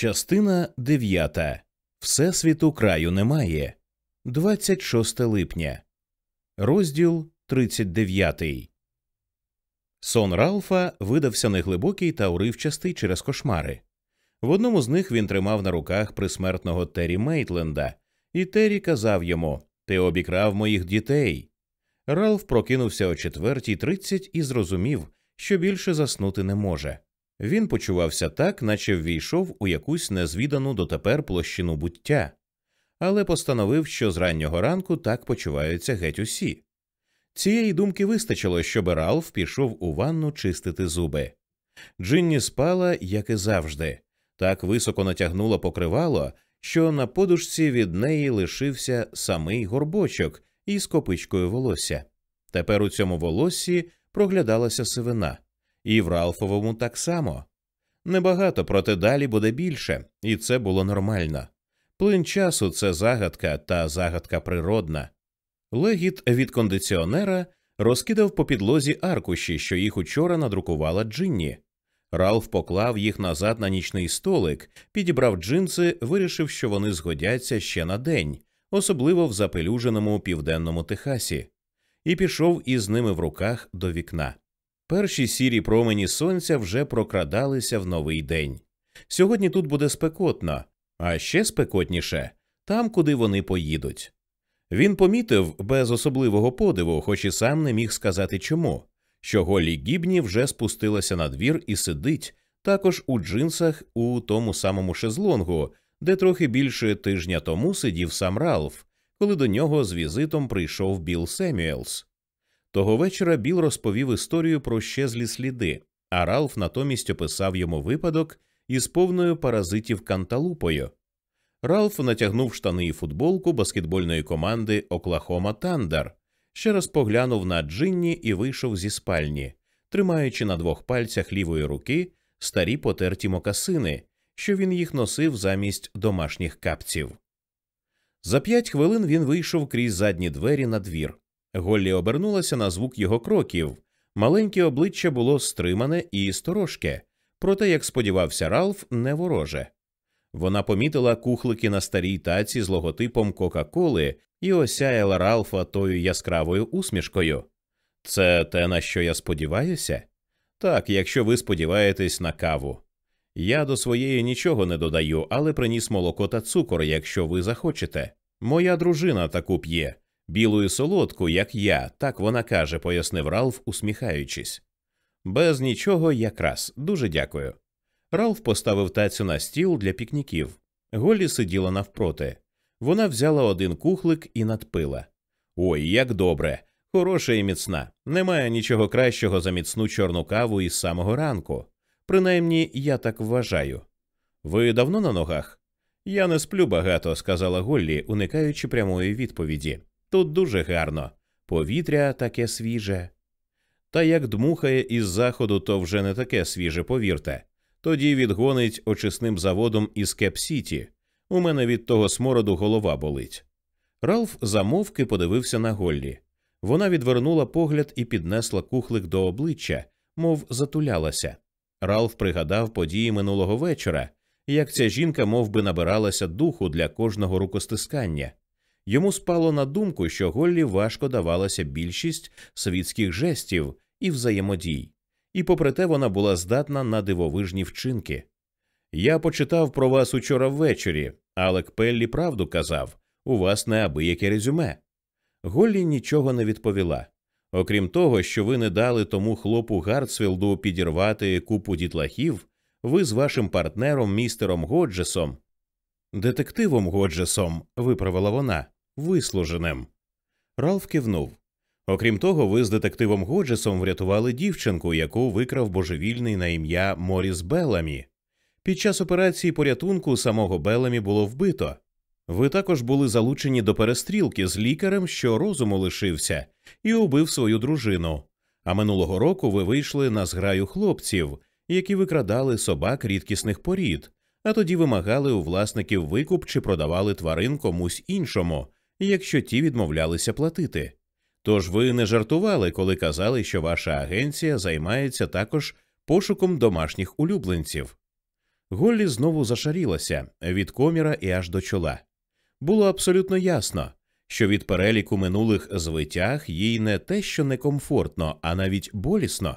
Частина 9. Всесвіту краю немає. 26 липня. Розділ 39. Сон Ралфа видався неглибокий та уривчастий через кошмари. В одному з них він тримав на руках присмертного Террі Мейтленда, і Террі казав йому Ти обікрав моїх дітей. Ралф прокинувся о четвертій тридцять і зрозумів, що більше заснути не може. Він почувався так, наче ввійшов у якусь незвідану дотепер площину буття, але постановив, що з раннього ранку так почуваються геть усі. Цієї думки вистачило, щоб Ралф пішов у ванну чистити зуби. Джинні спала, як і завжди, так високо натягнула покривало, що на подушці від неї лишився самий горбочок із копичкою волосся. Тепер у цьому волоссі проглядалася сивина і в Ралфовому так само. Небагато, проте далі буде більше, і це було нормально. Плин часу це загадка та загадка природна. Легіт від кондиціонера розкидав по підлозі аркуші, що їх учора надрукувала Джинні. Ралф поклав їх назад на нічний столик, підібрав джинси, вирішив, що вони згодяться ще на день, особливо в запелюженому південному Техасі, і пішов із ними в руках до вікна. Перші сірі промені сонця вже прокрадалися в новий день. Сьогодні тут буде спекотно, а ще спекотніше там, куди вони поїдуть. Він помітив без особливого подиву, хоч і сам не міг сказати чому, що Голлі Гібні вже спустилася на двір і сидить також у джинсах у тому самому шезлонгу, де трохи більше тижня тому сидів сам Ралф, коли до нього з візитом прийшов Білл Семюелс. Того вечора Біл розповів історію про щезлі сліди, а Ралф натомість описав йому випадок із повною паразитів канталупою. Ралф натягнув штани і футболку баскетбольної команди Оклахома Тандер, ще раз поглянув на Джинні і вийшов зі спальні, тримаючи на двох пальцях лівої руки старі потерті мокасини, що він їх носив замість домашніх капців. За п'ять хвилин він вийшов крізь задні двері на двір. Голлі обернулася на звук його кроків. Маленьке обличчя було стримане і сторожке, проте, як сподівався Ралф, не вороже. Вона помітила кухлики на старій таці з логотипом Кока-Коли і осяяла Ралфа тою яскравою усмішкою. Це те, на що я сподіваюся? Так, якщо ви сподіваєтесь на каву. Я до своєї нічого не додаю, але приніс молоко та цукор, якщо ви захочете. Моя дружина таку п'є, білу і солодку, як я, так вона каже, пояснив Ралф, усміхаючись. Без нічого якраз дуже дякую. Ралф поставив тацю на стіл для пікніків. Голлі сиділа навпроти. Вона взяла один кухлик і надпила. Ой, як добре, хороша і міцна. Немає нічого кращого за міцну чорну каву із самого ранку. Принаймні, я так вважаю. Ви давно на ногах? Я не сплю багато, сказала Голлі, уникаючи прямої відповіді. Тут дуже гарно, повітря таке свіже. Та як дмухає із заходу, то вже не таке свіже, повірте. Тоді відгонить очисним заводом із Кеп-Сіті. У мене від того смороду голова болить. Ралф замовки подивився на Голлі. Вона відвернула погляд і піднесла кухлик до обличчя, мов затулялася. Ралф пригадав події минулого вечора, як ця жінка мов би, набиралася духу для кожного рукостискання. Йому спало на думку, що Голлі важко давалася більшість світських жестів і взаємодій, і попри те вона була здатна на дивовижні вчинки. Я почитав про вас учора ввечері, Алек Пеллі правду казав у вас неабияке резюме. Голлі нічого не відповіла. Окрім того, що ви не дали тому хлопу Гартсфілду підірвати купу дітлахів, ви з вашим партнером містером Годжесом Детективом Годжесом, виправила вона, вислуженим. Ралф кивнув. Окрім того, ви з детективом Годжесом врятували дівчинку, яку викрав божевільний на ім'я Моріс Беламі. Під час операції порятунку самого Беламі було вбито. Ви також були залучені до перестрілки з лікарем, що розуму лишився, і убив свою дружину. А минулого року ви вийшли на зграю хлопців, які викрадали собак рідкісних порід, а тоді вимагали у власників викуп чи продавали тварин комусь іншому, якщо ті відмовлялися платити. Тож ви не жартували, коли казали, що ваша агенція займається також пошуком домашніх улюбленців. Голлі знову зашарілася від коміра і аж до чола. Було абсолютно ясно, що від переліку минулих звитяг їй не те, що некомфортно, а навіть болісно.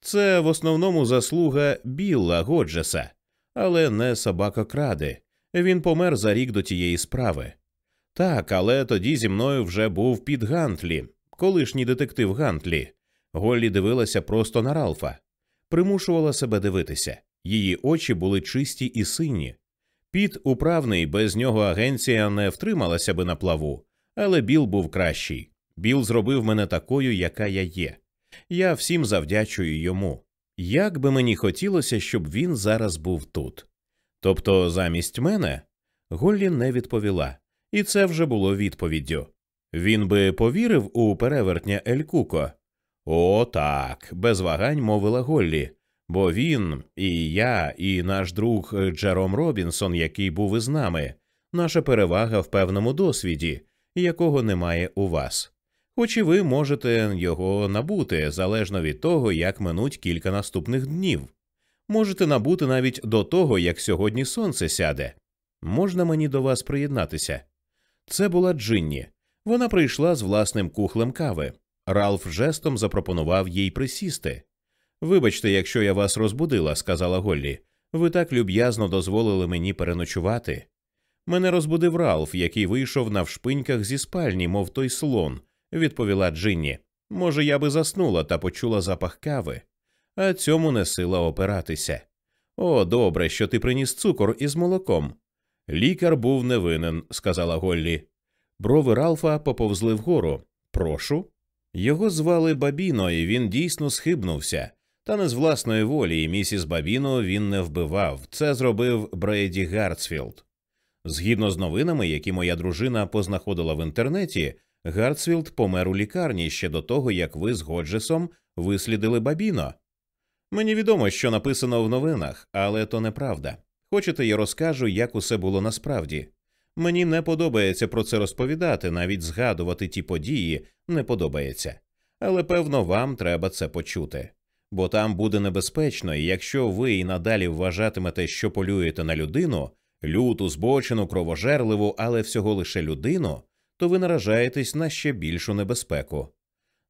Це в основному заслуга Білла Годжеса, але не собака кради. Він помер за рік до тієї справи. Так, але тоді зі мною вже був Піт Гантлі, колишній детектив Гантлі. Голлі дивилася просто на Ралфа, примушувала себе дивитися. Її очі були чисті і сині. Піт управний, без нього агенція не втрималася би на плаву, але Біл був кращий. Біл зробив мене такою, яка я є. Я всім завдячую йому. Як би мені хотілося, щоб він зараз був тут. Тобто, замість мене, Голлі не відповіла, і це вже було відповіддю. Він би повірив у перевертня Ель Куко. О, так, без вагань мовила Голлі. Бо він, і я, і наш друг Джером Робінсон, який був із нами, наша перевага в певному досвіді, якого немає у вас. Хоч і ви можете його набути залежно від того, як минуть кілька наступних днів. Можете набути навіть до того, як сьогодні сонце сяде. Можна мені до вас приєднатися? Це була Джинні. Вона прийшла з власним кухлем кави. Ралф жестом запропонував їй присісти. Вибачте, якщо я вас розбудила, сказала Голлі. Ви так люб'язно дозволили мені переночувати. Мене розбудив Ралф, який вийшов навшпиньках зі спальні, мов той слон, відповіла Джинні. Може, я би заснула та почула запах кави, а цьому не сила опиратися. О, добре, що ти приніс цукор із молоком. Лікар був невинен, сказала Голлі. Брови Ралфа поповзли вгору. Прошу. Його звали Бабіно, і він дійсно схибнувся. Та не з власної волі, і місіс Бабіно він не вбивав. Це зробив Брейді Гартсфілд. Згідно з новинами, які моя дружина познаходила в інтернеті, Гартсфілд помер у лікарні ще до того, як ви з Годжесом вислідили Бабіно. Мені відомо, що написано в новинах, але то неправда. Хочете, я розкажу, як усе було насправді. Мені не подобається про це розповідати, навіть згадувати ті події не подобається. Але певно, вам треба це почути. Бо там буде небезпечно, і якщо ви і надалі вважатимете, що полюєте на людину, люту, збочену, кровожерливу, але всього лише людину, то ви наражаєтесь на ще більшу небезпеку.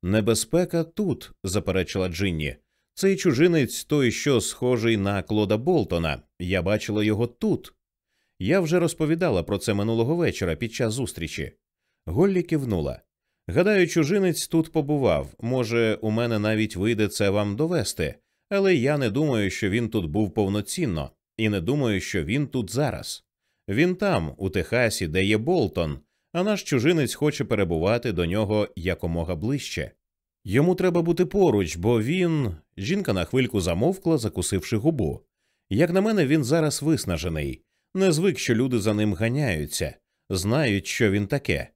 Небезпека тут, заперечила Джинні. Цей чужинець той, що схожий на Клода Болтона. Я бачила його тут. Я вже розповідала про це минулого вечора під час зустрічі. Голлі кивнула. Гадаю, чужинець тут побував. Може, у мене навіть вийде це вам довести, але я не думаю, що він тут був повноцінно, і не думаю, що він тут зараз. Він там, у Техасі, де є Болтон, а наш чужинець хоче перебувати до нього якомога ближче. Йому треба бути поруч, бо він. Жінка на хвильку замовкла, закусивши губу. Як на мене, він зараз виснажений, не звик, що люди за ним ганяються, знають, що він таке.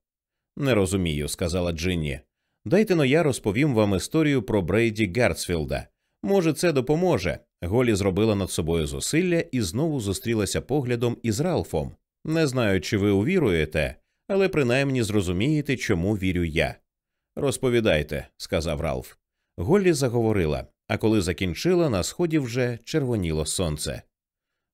Не розумію, сказала Джинні. Дайте но я розповім вам історію про Брейді Гартсфілда. Може, це допоможе. Голі зробила над собою зусилля і знову зустрілася поглядом із Ралфом. Не знаю, чи ви увіруєте, але принаймні зрозумієте, чому вірю я. Розповідайте, сказав Ралф. Голлі заговорила, а коли закінчила, на сході вже червоніло сонце.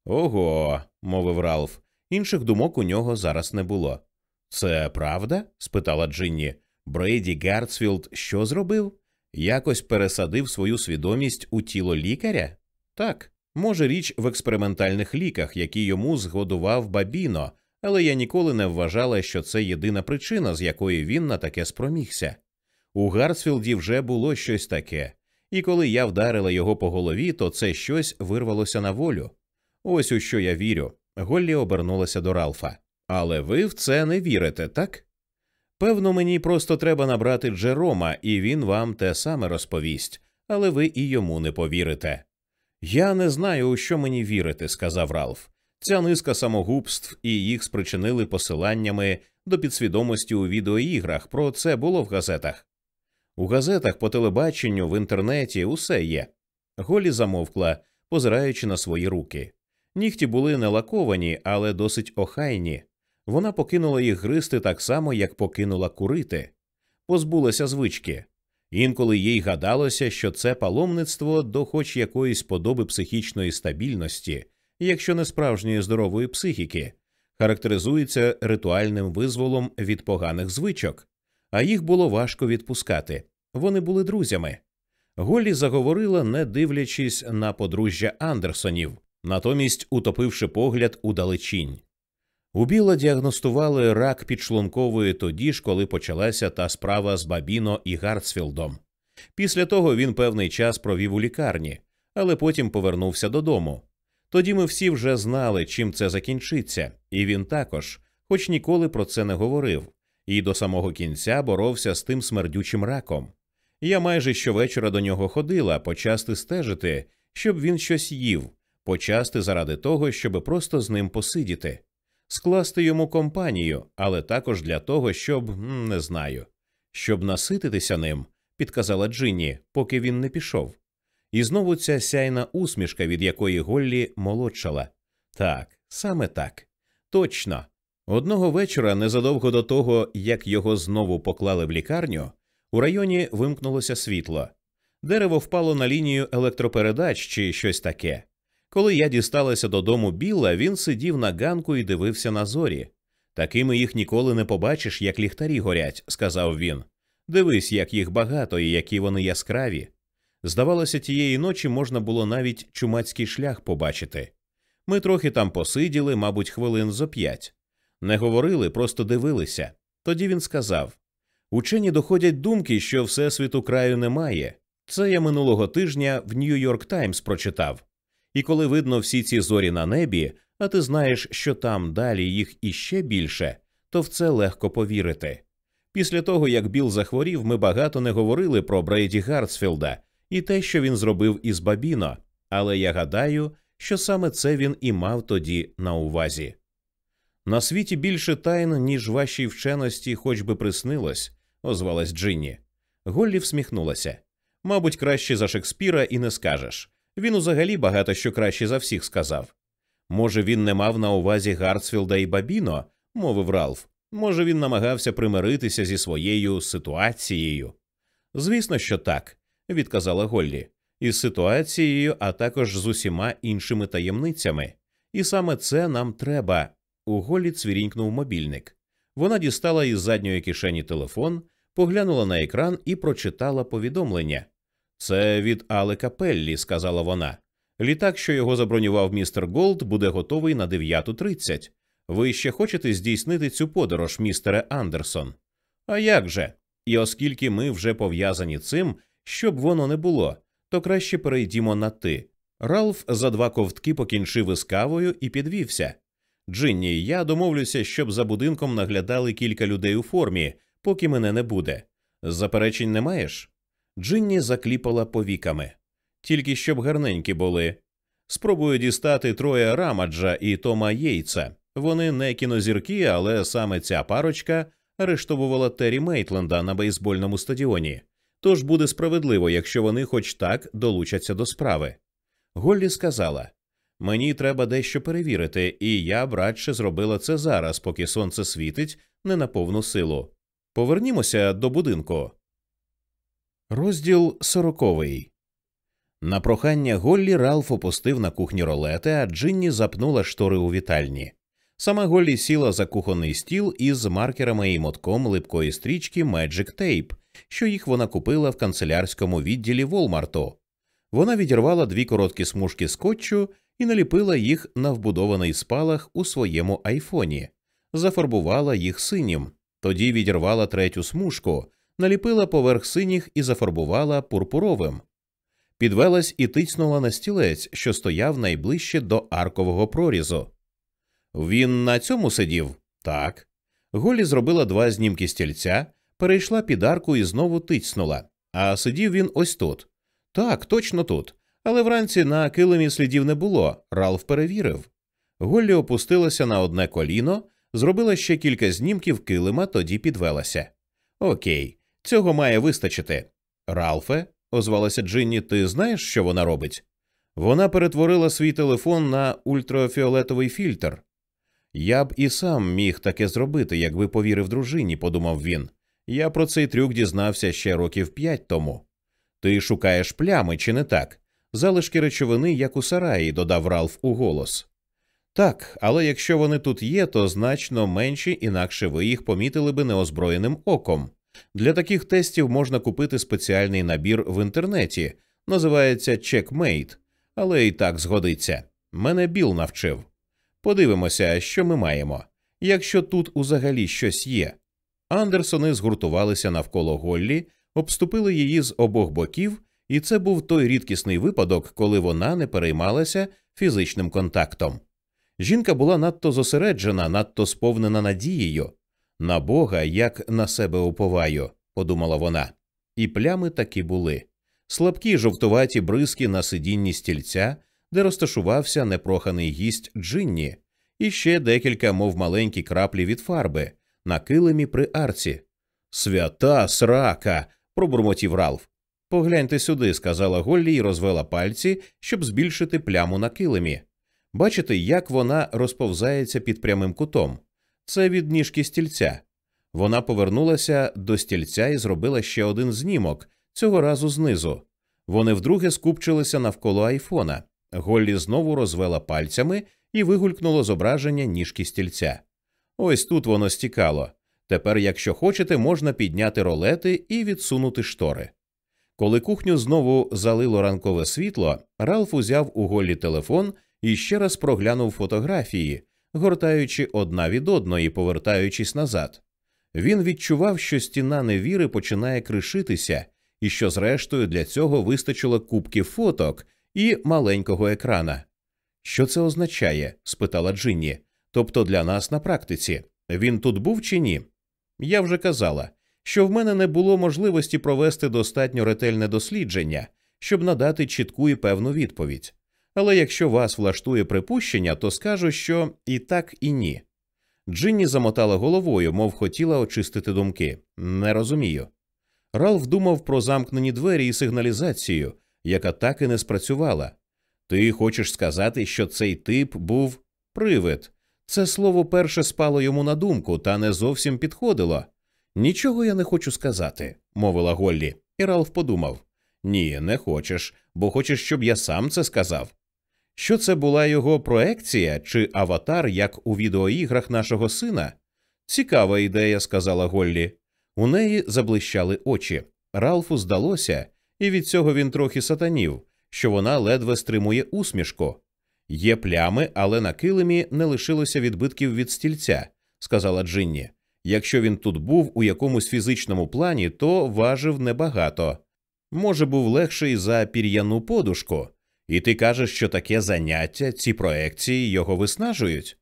Ого, мовив Ралф. Інших думок у нього зараз не було. Це правда? спитала Джинні. Брейді Гартсфілд що зробив? Якось пересадив свою свідомість у тіло лікаря? Так, може, річ в експериментальних ліках, які йому згодував Бабіно, але я ніколи не вважала, що це єдина причина, з якої він на таке спромігся. У Гартсфілді вже було щось таке, і коли я вдарила його по голові, то це щось вирвалося на волю. Ось у що я вірю. Голлі обернулася до Ралфа. Але ви в це не вірите, так? Певно, мені просто треба набрати Джерома, і він вам те саме розповість, але ви і йому не повірите. Я не знаю, у що мені вірити, сказав Ралф. Ця низка самогубств і їх спричинили посиланнями до підсвідомості у відеоіграх. Про це було в газетах. У газетах, по телебаченню, в інтернеті усе є. Голі замовкла, позираючи на свої руки. Нігті були не лаковані, але досить охайні. Вона покинула їх гристи так само, як покинула курити, позбулася звички. Інколи їй гадалося, що це паломництво до хоч якоїсь подоби психічної стабільності якщо не справжньої здорової психіки, характеризується ритуальним визволом від поганих звичок, а їх було важко відпускати. Вони були друзями. Голлі заговорила, не дивлячись на подружжя Андерсонів, натомість утопивши погляд у далечінь. У Біла діагностували рак підшлункової тоді ж, коли почалася та справа з Бабіно і Гартсфілдом. Після того він певний час провів у лікарні, але потім повернувся додому. Тоді ми всі вже знали, чим це закінчиться, і він також, хоч ніколи про це не говорив, і до самого кінця боровся з тим смердючим раком. Я майже щовечора до нього ходила, почасти стежити, щоб він щось їв, почасти заради того, щоб просто з ним посидіти, скласти йому компанію, але також для того, щоб не знаю, щоб насититися ним, підказала Джинні, поки він не пішов. І знову ця сяйна усмішка, від якої Голлі молодшала. Так, саме так. Точно. Одного вечора, незадовго до того, як його знову поклали в лікарню, у районі вимкнулося світло. Дерево впало на лінію електропередач чи щось таке. Коли я дісталася додому Білла, він сидів на ганку і дивився на зорі. Такими їх ніколи не побачиш, як ліхтарі горять, сказав він. Дивись, як їх багато і які вони яскраві. Здавалося, тієї ночі можна було навіть чумацький шлях побачити. Ми трохи там посиділи, мабуть, хвилин зо п'ять. Не говорили, просто дивилися. Тоді він сказав Учені доходять думки, що всесвіту краю немає. Це я минулого тижня в Нью-Йорк Таймс прочитав. І коли видно всі ці зорі на небі, а ти знаєш, що там далі їх іще більше, то в це легко повірити. Після того, як Біл захворів, ми багато не говорили про Брейді Гартсфілда і те, що він зробив із Бабіно, але я гадаю, що саме це він і мав тоді на увазі. На світі більше тайн, ніж вашій вченості, хоч би приснилось, озвалась Джинні. Голлі всміхнулася. Мабуть, краще за Шекспіра і не скажеш. Він узагалі багато що краще за всіх сказав. Може, він не мав на увазі Гартсфілда і Бабіно, мовив Ралф. Може, він намагався примиритися зі своєю ситуацією. Звісно, що так, відказала Голлі, із ситуацією, а також з усіма іншими таємницями. І саме це нам треба. У Голлі цвірінькнув мобільник. Вона дістала із задньої кишені телефон, поглянула на екран і прочитала повідомлення. Це від Алека Пеллі, сказала вона. Літак, що його забронював містер Голд, буде готовий на 9.30. Ви ще хочете здійснити цю подорож, містере Андерсон? А як же? І оскільки ми вже пов'язані цим, щоб воно не було, то краще перейдімо на ти. Ралф за два ковтки покінчив із кавою і підвівся. Джинні, я домовлюся, щоб за будинком наглядали кілька людей у формі, поки мене не буде. Заперечень не маєш? Джинні закліпала повіками. Тільки щоб гарненькі були. Спробую дістати троє Рамаджа і Тома Єйца. Вони не кінозірки, але саме ця парочка арештовувала Террі Мейтленда на бейсбольному стадіоні. Тож буде справедливо, якщо вони хоч так долучаться до справи. Голлі сказала Мені треба дещо перевірити, і я б радше зробила це зараз, поки сонце світить не на повну силу. Повернімося до будинку. Розділ сороковий. На прохання Голлі Ралф опустив на кухні ролети, а Джинні запнула штори у вітальні. Сама Голлі сіла за кухонний стіл із маркерами і мотком липкої стрічки Magic Tape, що їх вона купила в канцелярському відділі Волмарту. Вона відірвала дві короткі смужки скотчу і наліпила їх на вбудований спалах у своєму айфоні, зафарбувала їх синім, тоді відірвала третю смужку, наліпила поверх синіх і зафарбувала пурпуровим. Підвелась і тицнула на стілець, що стояв найближче до аркового прорізу. Він на цьому сидів? Так. Голі зробила два знімки стільця, перейшла під арку і знову тицнула. А сидів він ось тут. Так, точно тут. Але вранці на килимі слідів не було. Ралф перевірив. Голлі опустилася на одне коліно, зробила ще кілька знімків килима, тоді підвелася. Окей, цього має вистачити. Ралфе, озвалася Джинні, ти знаєш, що вона робить? Вона перетворила свій телефон на ультрафіолетовий фільтр. Я б і сам міг таке зробити, якби повірив дружині, подумав він. Я про цей трюк дізнався ще років п'ять тому. Ти шукаєш плями, чи не так? залишки речовини, як у сараї, додав Ралф у голос. Так, але якщо вони тут є, то значно менші, інакше ви їх помітили би неозброєним оком. Для таких тестів можна купити спеціальний набір в інтернеті, називається Checkmate, але і так згодиться. Мене Біл навчив. Подивимося, що ми маємо. Якщо тут узагалі щось є. Андерсони згуртувалися навколо Голлі, обступили її з обох боків, і це був той рідкісний випадок, коли вона не переймалася фізичним контактом. Жінка була надто зосереджена, надто сповнена надією. На Бога, як на себе уповаю, подумала вона. І плями таки були. Слабкі жовтуваті бризки на сидінні стільця, де розташувався непроханий гість Джинні, і ще декілька, мов маленькі краплі від фарби, на килимі при арці. Свята срака. Пробурмотів Ралф. Погляньте сюди, сказала Голлі і розвела пальці, щоб збільшити пляму на килимі. Бачите, як вона розповзається під прямим кутом. Це від ніжки стільця. Вона повернулася до стільця і зробила ще один знімок, цього разу знизу. Вони вдруге скупчилися навколо айфона. Голлі знову розвела пальцями і вигулькнуло зображення ніжки стільця. Ось тут воно стікало. Тепер, якщо хочете, можна підняти ролети і відсунути штори. Коли кухню знову залило ранкове світло, Ралф узяв у Голлі телефон і ще раз проглянув фотографії, гортаючи одна від одної, повертаючись назад. Він відчував, що стіна невіри починає кришитися, і що, зрештою, для цього вистачило кубки фоток і маленького екрана. Що це означає? спитала Джинні. Тобто для нас на практиці. Він тут був чи ні? Я вже казала, що в мене не було можливості провести достатньо ретельне дослідження, щоб надати чітку і певну відповідь. Але якщо вас влаштує припущення, то скажу, що і так, і ні. Джинні замотала головою, мов хотіла очистити думки. Не розумію. Ралф думав про замкнені двері і сигналізацію, яка так і не спрацювала. Ти хочеш сказати, що цей тип був привид. Це слово перше спало йому на думку, та не зовсім підходило. Нічого я не хочу сказати, мовила Голлі, і Ралф подумав ні, не хочеш, бо хочеш, щоб я сам це сказав. Що це була його проекція чи аватар, як у відеоіграх нашого сина? Цікава ідея, сказала Голлі. У неї заблищали очі. Ралфу здалося, і від цього він трохи сатанів, що вона ледве стримує усмішку. Є плями, але на килимі не лишилося відбитків від стільця, сказала Джинні. Якщо він тут був у якомусь фізичному плані, то важив небагато. Може, був легший за пір'яну подушку. І ти кажеш, що таке заняття, ці проекції його виснажують?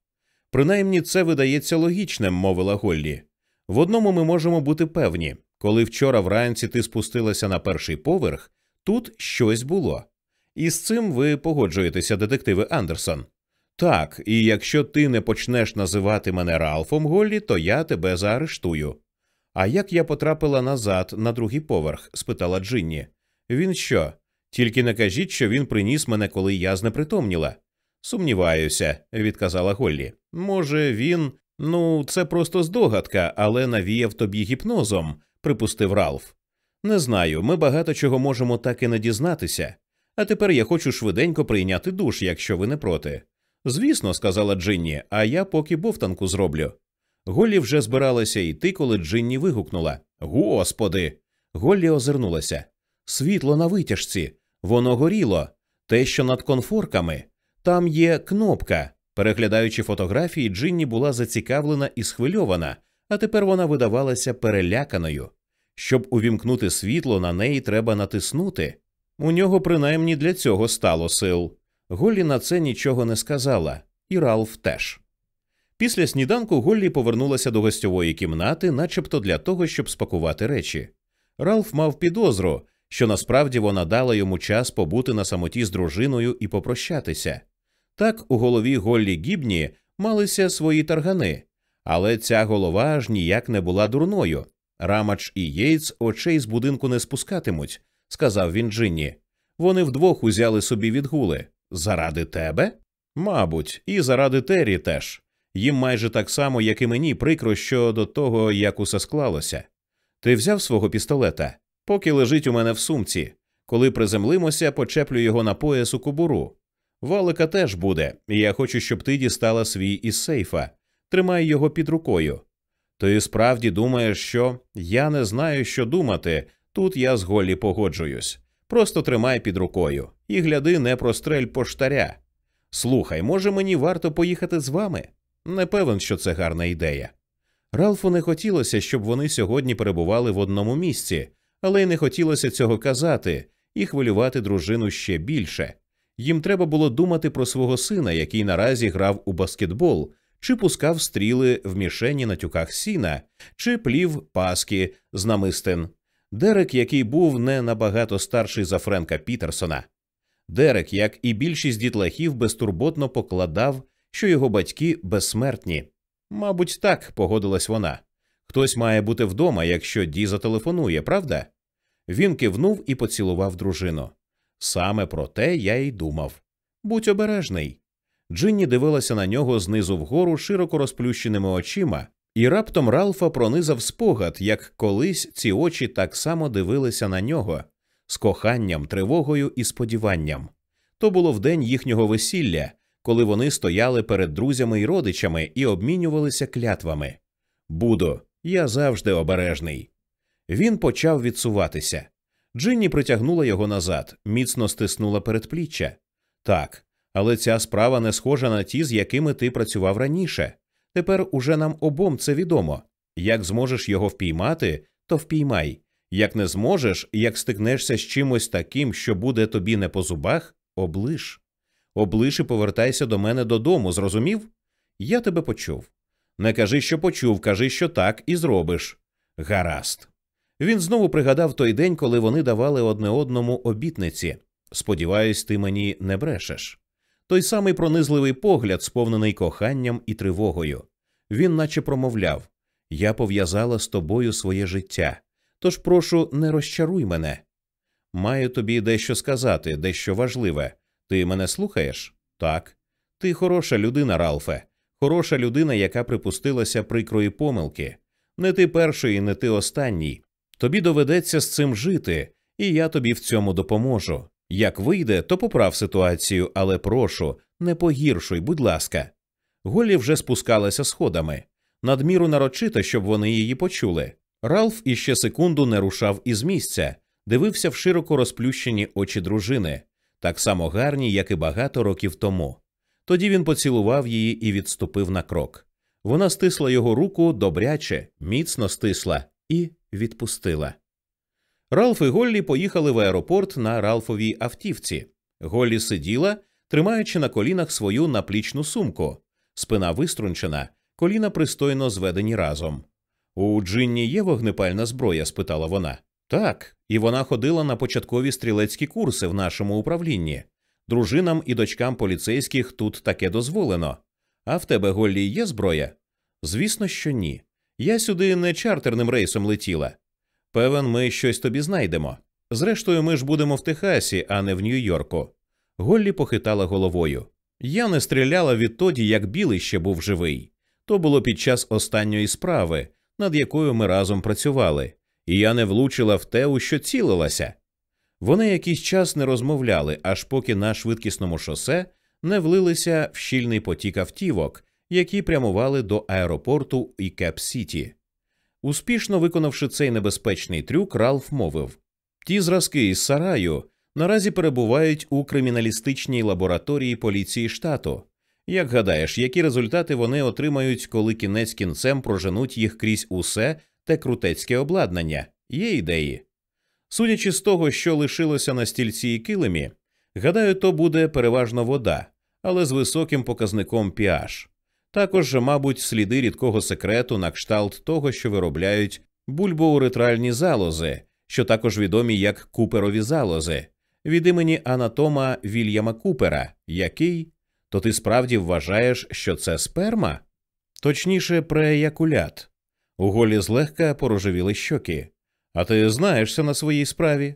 Принаймні це видається логічним, мовила Голлі. В одному ми можемо бути певні коли вчора вранці ти спустилася на перший поверх, тут щось було. І з цим ви погоджуєтеся, детективи Андерсон. Так, і якщо ти не почнеш називати мене Ралфом Голлі, то я тебе заарештую. А як я потрапила назад на другий поверх? спитала Джинні. Він що? Тільки не кажіть, що він приніс мене, коли я знепритомніла. Сумніваюся, відказала Голлі. Може, він. Ну, це просто здогадка, але навіяв тобі гіпнозом, припустив Ралф. Не знаю, ми багато чого можемо так і не дізнатися. А тепер я хочу швиденько прийняти душ, якщо ви не проти. Звісно, сказала Джинні, а я поки бовтанку зроблю. Голлі вже збиралася йти, коли Джинні вигукнула Господи. Голлі озирнулася. Світло на витяжці. Воно горіло. Те, що над конфорками. Там є кнопка. Переглядаючи фотографії, Джинні була зацікавлена і схвильована, а тепер вона видавалася переляканою. Щоб увімкнути світло, на неї треба натиснути. У нього принаймні для цього стало сил. Голлі на це нічого не сказала, і Ралф теж. Після сніданку Голлі повернулася до гостьової кімнати, начебто для того, щоб спакувати речі. Ралф мав підозру, що насправді вона дала йому час побути на самоті з дружиною і попрощатися. Так у голові Голлі Гібні малися свої таргани, але ця голова аж ніяк не була дурною. Рамач і Єйц очей з будинку не спускатимуть, сказав він Джинні. Вони вдвох узяли собі відгули. Заради тебе? Мабуть, і заради Террі теж. Їм майже так само, як і мені, прикро щодо того, як усе склалося. Ти взяв свого пістолета, поки лежить у мене в сумці. Коли приземлимося, почеплю його на пояс у кобуру. Валика теж буде, і я хочу, щоб ти дістала свій із сейфа. Тримай його під рукою. Ти справді думаєш, що я не знаю, що думати. Тут я з Голлі погоджуюсь. Просто тримай під рукою і гляди, не прострель поштаря. Слухай, може, мені варто поїхати з вами? Не певен, що це гарна ідея. Ралфу не хотілося, щоб вони сьогодні перебували в одному місці, але й не хотілося цього казати і хвилювати дружину ще більше. Їм треба було думати про свого сина, який наразі грав у баскетбол, чи пускав стріли в мішені на тюках сіна, чи плів паски з намистин. Дерек, який був не набагато старший за Френка Пітерсона. Дерек, як і більшість дітлахів, безтурботно покладав, що його батьки безсмертні. Мабуть, так погодилась вона. Хтось має бути вдома, якщо Ді зателефонує, правда? Він кивнув і поцілував дружину. Саме про те я й думав. Будь обережний. Джинні дивилася на нього знизу вгору широко розплющеними очима, і раптом Ралфа пронизав спогад, як колись ці очі так само дивилися на нього з коханням, тривогою і сподіванням. То було в день їхнього весілля, коли вони стояли перед друзями і родичами і обмінювалися клятвами. Буду, я завжди обережний. Він почав відсуватися. Джинні притягнула його назад, міцно стиснула передпліччя. Так, але ця справа не схожа на ті, з якими ти працював раніше. Тепер уже нам обом це відомо. Як зможеш його впіймати, то впіймай. Як не зможеш, як стикнешся з чимось таким, що буде тобі не по зубах, облиш. Облиш і повертайся до мене додому, зрозумів? Я тебе почув. Не кажи, що почув, кажи, що так, і зробиш. Гаразд. Він знову пригадав той день, коли вони давали одне одному обітниці. Сподіваюсь, ти мені не брешеш. Той самий пронизливий погляд, сповнений коханням і тривогою. Він наче промовляв Я пов'язала з тобою своє життя, тож прошу, не розчаруй мене. Маю тобі дещо сказати, дещо важливе. Ти мене слухаєш? Так. Ти хороша людина, Ралфе, хороша людина, яка припустилася прикрої помилки. Не ти перший, не ти останній. Тобі доведеться з цим жити, і я тобі в цьому допоможу. Як вийде, то поправ ситуацію, але прошу, не погіршуй, будь ласка. Голлі вже спускалася сходами. Надміру нарочито, щоб вони її почули. Ралф іще секунду не рушав із місця, дивився в широко розплющені очі дружини, так само гарні, як і багато років тому. Тоді він поцілував її і відступив на крок. Вона стисла його руку добряче, міцно стисла і відпустила. Ралф і Голлі поїхали в аеропорт на Ралфовій автівці. Голлі сиділа, тримаючи на колінах свою наплічну сумку, спина виструнчена, коліна пристойно зведені разом. У Джинні є вогнепальна зброя? спитала вона. Так, і вона ходила на початкові стрілецькі курси в нашому управлінні. Дружинам і дочкам поліцейських тут таке дозволено. А в тебе Голлі є зброя? Звісно, що ні. Я сюди не чартерним рейсом летіла. Певен, ми щось тобі знайдемо. Зрештою, ми ж будемо в Техасі, а не в Нью-Йорку. Голлі похитала головою. Я не стріляла відтоді, як білий ще був живий. То було під час останньої справи, над якою ми разом працювали, і я не влучила в те, у що цілилася. Вони якийсь час не розмовляли, аж поки на швидкісному шосе не влилися в щільний потік автівок, які прямували до аеропорту і Кеп Сіті. Успішно виконавши цей небезпечний трюк, Ралф мовив ті зразки із сараю наразі перебувають у криміналістичній лабораторії поліції штату. Як гадаєш, які результати вони отримають, коли кінець кінцем проженуть їх крізь усе те крутецьке обладнання? Є ідеї? Судячи з того, що лишилося на стільці і килимі, гадаю, то буде переважно вода, але з високим показником pH. Також, мабуть, сліди рідкого секрету на кшталт того, що виробляють бульбоуретральні залози, що також відомі як куперові залози, від імені анатома Вільяма Купера, який то ти справді вважаєш, що це сперма? Точніше, преякулят. У голі злегка порожевіли щоки. А ти знаєшся на своїй справі?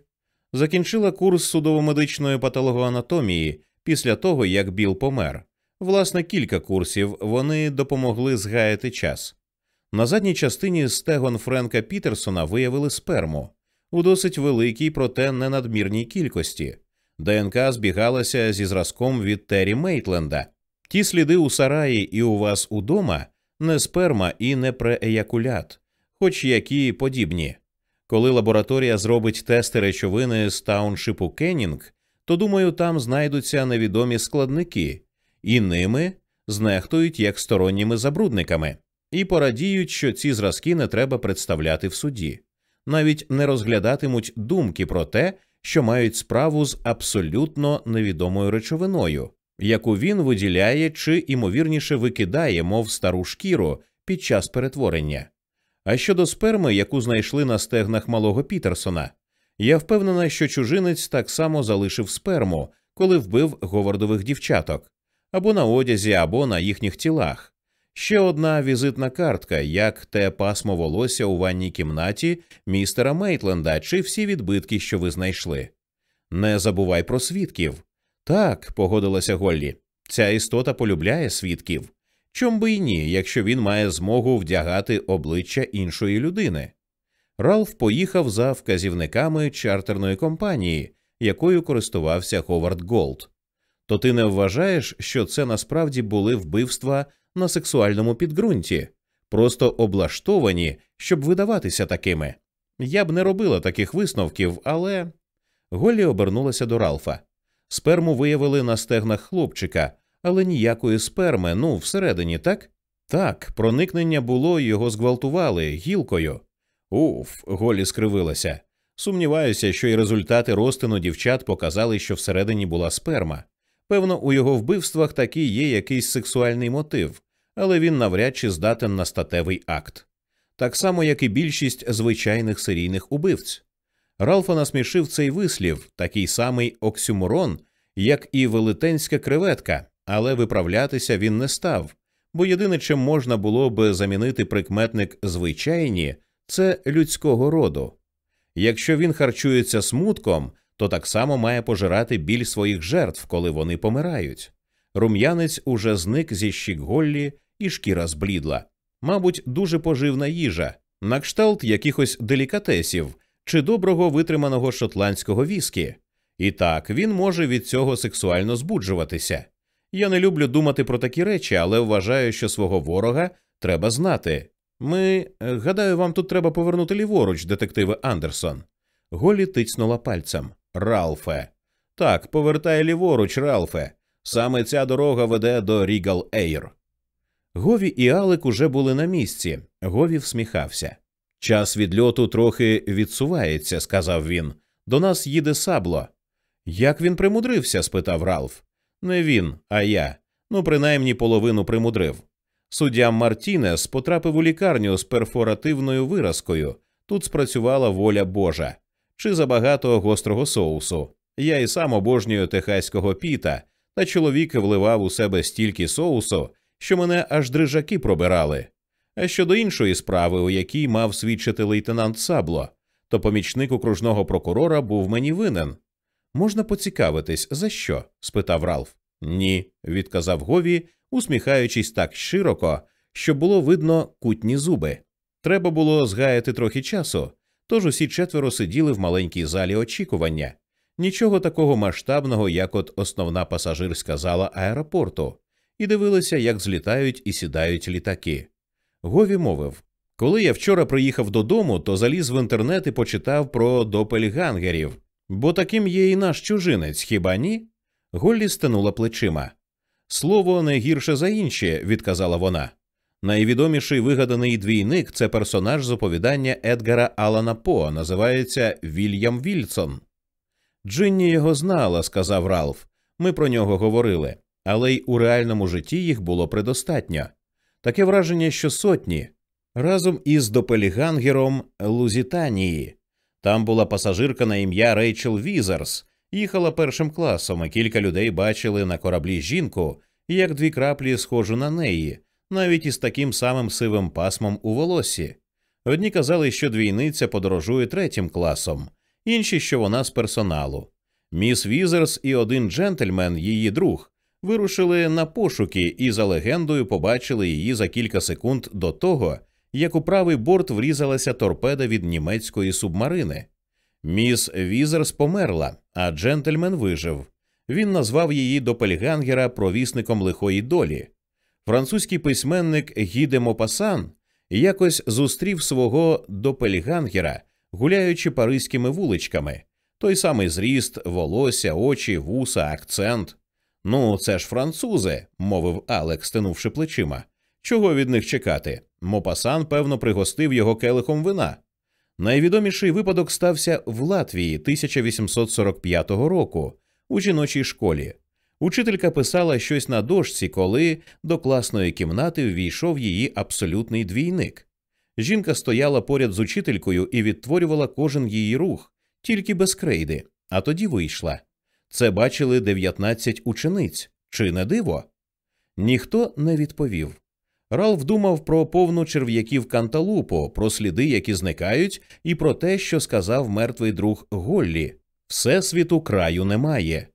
Закінчила курс судово-медичної патологоанатомії після того, як Біл помер. Власне, кілька курсів вони допомогли згаяти час. На задній частині стегон Френка Пітерсона виявили сперму. у досить великій, проте не надмірній кількості. ДНК збігалася зі зразком від Террі Мейтленда. Ті сліди у сараї і у вас удома не сперма і не прееякулят, хоч які подібні. Коли лабораторія зробить тести речовини з тауншипу Кеннінг, то думаю, там знайдуться невідомі складники, і ними знехтують як сторонніми забрудниками, і порадіють, що ці зразки не треба представляти в суді, навіть не розглядатимуть думки про те, що мають справу з абсолютно невідомою речовиною, яку він виділяє чи імовірніше викидає, мов стару шкіру під час перетворення. А щодо сперми, яку знайшли на стегнах малого Пітерсона, я впевнена, що чужинець так само залишив сперму, коли вбив говардових дівчаток, або на одязі, або на їхніх тілах. Ще одна візитна картка, як те пасмо волосся у ванній кімнаті містера Мейтленда чи всі відбитки, що ви знайшли. Не забувай про свідків. Так, погодилася Голлі, ця істота полюбляє свідків. Чом би й ні, якщо він має змогу вдягати обличчя іншої людини. Ралф поїхав за вказівниками чартерної компанії, якою користувався Ховард Голд. То ти не вважаєш, що це насправді були вбивства на сексуальному підґрунті, просто облаштовані, щоб видаватися такими? Я б не робила таких висновків, але. Голлі обернулася до Ралфа. Сперму виявили на стегнах хлопчика, але ніякої сперми, ну, всередині, так? Так, проникнення було, його зґвалтували гілкою. Уф, Голі скривилася. Сумніваюся, що й результати розтину дівчат показали, що всередині була сперма. Певно, у його вбивствах таки є якийсь сексуальний мотив, але він навряд чи здатен на статевий акт. Так само, як і більшість звичайних серійних убивць. Ралфа насмішив цей вислів, такий самий оксюморон, як і велетенська креветка, але виправлятися він не став, бо єдине, чим можна було би замінити прикметник звичайні, це людського роду. Якщо він харчується смутком, то так само має пожирати біль своїх жертв, коли вони помирають. Рум'янець уже зник зі щік Голлі, і шкіра зблідла. Мабуть, дуже поживна їжа, на кшталт якихось делікатесів чи доброго витриманого шотландського віскі. І так він може від цього сексуально збуджуватися. Я не люблю думати про такі речі, але вважаю, що свого ворога треба знати. Ми, гадаю, вам тут треба повернути ліворуч, детективи Андерсон. Голі тицнула пальцем. Ралфе. Так, повертай ліворуч, Ралфе. Саме ця дорога веде до Рігал Ейр. Гові і Алек уже були на місці. Гові всміхався. Час відльоту трохи відсувається, сказав він. До нас їде сабло. Як він примудрився? спитав Ралф. Не він, а я. Ну, принаймні половину примудрив. Суддя Мартінес потрапив у лікарню з перфоративною виразкою. Тут спрацювала воля Божа чи забагато гострого соусу. Я і сам обожнюю техаського піта, та чоловік вливав у себе стільки соусу, що мене аж дрижаки пробирали. А щодо іншої справи, у якій мав свідчити лейтенант Сабло, то помічник окружного прокурора був мені винен. Можна поцікавитись, за що? спитав Ралф. Ні, відказав Гові, усміхаючись так широко, що було видно кутні зуби. Треба було згаяти трохи часу, тож усі четверо сиділи в маленькій залі очікування. Нічого такого масштабного, як от основна пасажирська зала аеропорту, і дивилися, як злітають і сідають літаки. Гові мовив Коли я вчора приїхав додому, то заліз в інтернет і почитав про допельгангерів, бо таким є і наш чужинець, хіба ні? Голлі стенула плечима. Слово не гірше за інші, відказала вона. Найвідоміший вигаданий двійник це персонаж з оповідання Едгара Алана По, називається Вільям Вільсон. Джинні його знала, сказав Ралф. Ми про нього говорили, але й у реальному житті їх було предостатньо. Таке враження, що сотні разом із допельгангером Лузітанії. Там була пасажирка на ім'я Рейчел Візерс, їхала першим класом, і кілька людей бачили на кораблі жінку, як дві краплі схожу на неї, навіть із таким самим сивим пасмом у волосі. Одні казали, що двійниця подорожує третім класом, інші, що вона з персоналу. Міс Візерс і один джентльмен, її друг, вирушили на пошуки і за легендою побачили її за кілька секунд до того, як у правий борт врізалася торпеда від німецької субмарини. Міс Візерс померла, а джентльмен вижив. Він назвав її Допельгангера провісником лихої долі. Французький письменник Гіде Мопасан якось зустрів свого Допельгангера, гуляючи паризькими вуличками. Той самий зріст, волосся, очі, вуса, акцент. Ну, це ж французи, мовив Алек, стинувши плечима. Чого від них чекати? Мопасан, певно, пригостив його келихом вина. Найвідоміший випадок стався в Латвії 1845 року у жіночій школі. Учителька писала щось на дошці, коли до класної кімнати ввійшов її абсолютний двійник. Жінка стояла поряд з учителькою і відтворювала кожен її рух, тільки без крейди, а тоді вийшла. Це бачили 19 учениць, чи не диво? Ніхто не відповів. Ралф думав про повну черв'яків канталупу, про сліди, які зникають, і про те, що сказав мертвий друг Голлі Всесвіту краю немає.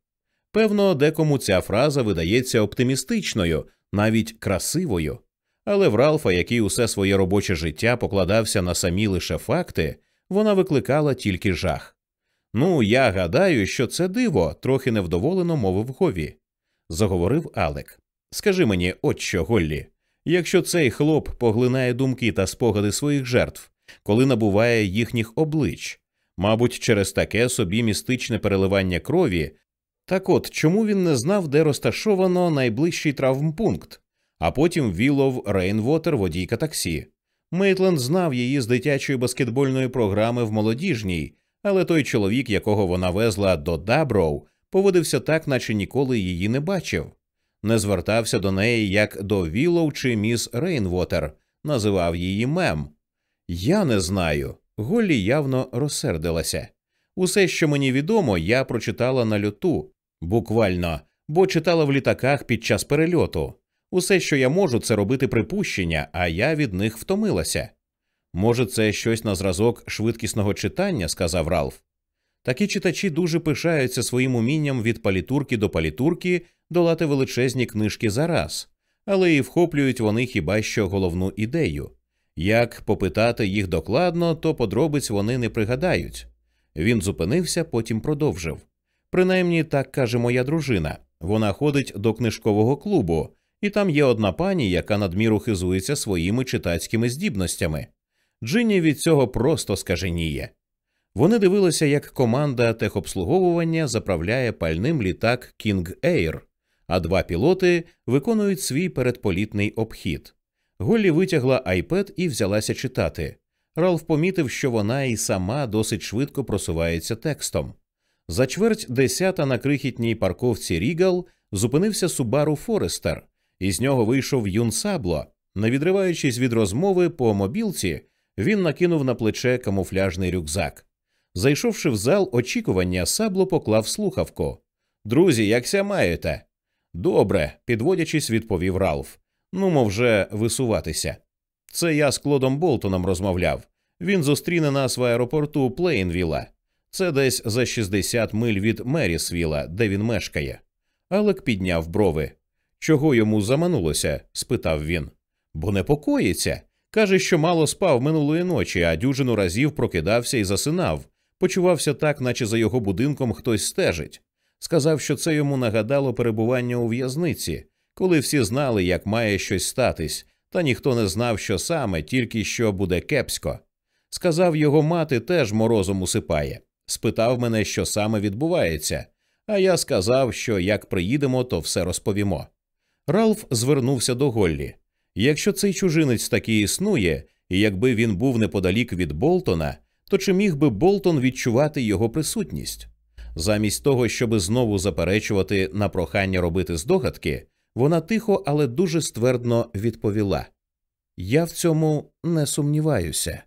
Певно, декому ця фраза видається оптимістичною, навіть красивою. Але в Ралфа, який усе своє робоче життя покладався на самі лише факти, вона викликала тільки жах. Ну, я гадаю, що це диво, трохи невдоволено мовив Гові. Заговорив Алек. Скажи мені, от що, Голлі, якщо цей хлоп поглинає думки та спогади своїх жертв, коли набуває їхніх облич, мабуть, через таке собі містичне переливання крові. Так от чому він не знав, де розташовано найближчий травмпункт, а потім Віллоу Рейнвотер водійка таксі. Мейтленд знав її з дитячої баскетбольної програми в молодіжній, але той чоловік, якого вона везла до Даброу, поводився так, наче ніколи її не бачив, не звертався до неї як до Віллоу чи міс Рейнвотер, називав її мем. Я не знаю. Голлі явно розсердилася. Усе, що мені відомо, я прочитала на льоту, буквально, бо читала в літаках під час перельоту. Усе, що я можу, це робити припущення, а я від них втомилася. Може, це щось на зразок швидкісного читання, сказав Ралф. Такі читачі дуже пишаються своїм умінням від палітурки до палітурки долати величезні книжки за раз, але і вхоплюють вони хіба що головну ідею. Як попитати їх докладно, то подробиць вони не пригадають. Він зупинився, потім продовжив. Принаймні так каже моя дружина. Вона ходить до книжкового клубу, і там є одна пані, яка надміру хизується своїми читацькими здібностями. Джинні від цього просто скаженіє. Вони дивилися, як команда техобслуговування заправляє пальним літак King Air, а два пілоти виконують свій передполітний обхід. Голлі витягла айпед і взялася читати. Ралф помітив, що вона і сама досить швидко просувається текстом. За чверть десята на крихітній парковці Рігал зупинився Субару Форестер, і з нього вийшов Юн Сабло. Не відриваючись від розмови по мобілці, він накинув на плече камуфляжний рюкзак. Зайшовши в зал очікування, Сабло поклав слухавку. Друзі, якся маєте? Добре, підводячись, відповів Ралф. Ну, мов вже висуватися. Це я з Клодом Болтоном розмовляв. Він зустріне нас в аеропорту Плейнвіла. Це десь за 60 миль від Мерісвіла, де він мешкає. Алек підняв брови. Чого йому заманулося? спитав він. Бо непокоїться. Каже, що мало спав минулої ночі, а дюжину разів прокидався і засинав. Почувався так, наче за його будинком хтось стежить. Сказав, що це йому нагадало перебування у в'язниці, коли всі знали, як має щось статись, та ніхто не знав, що саме, тільки що буде кепсько. Сказав, його мати теж морозом усипає. Спитав мене, що саме відбувається, а я сказав, що як приїдемо, то все розповімо. Ралф звернувся до Голлі. Якщо цей чужинець таки існує, і якби він був неподалік від Болтона, то чи міг би Болтон відчувати його присутність? Замість того, щоби знову заперечувати на прохання робити здогадки, вона тихо, але дуже ствердно відповіла Я в цьому не сумніваюся.